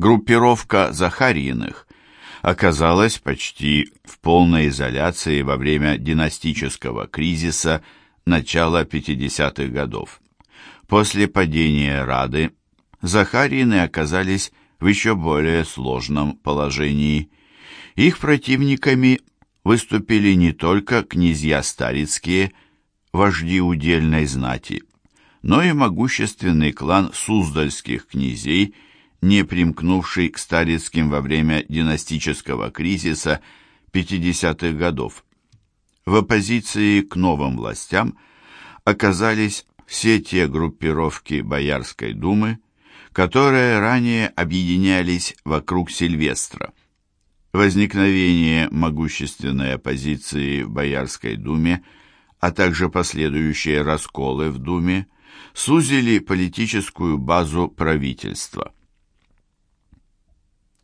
Группировка Захариных оказалась почти в полной изоляции во время династического кризиса начала 50-х годов. После падения Рады Захарины оказались в еще более сложном положении. Их противниками выступили не только князья Старицкие, вожди удельной знати, но и могущественный клан Суздальских князей, не примкнувший к Старицким во время династического кризиса 50-х годов. В оппозиции к новым властям оказались все те группировки Боярской думы, которые ранее объединялись вокруг Сильвестра. Возникновение могущественной оппозиции в Боярской думе, а также последующие расколы в думе, сузили политическую базу правительства.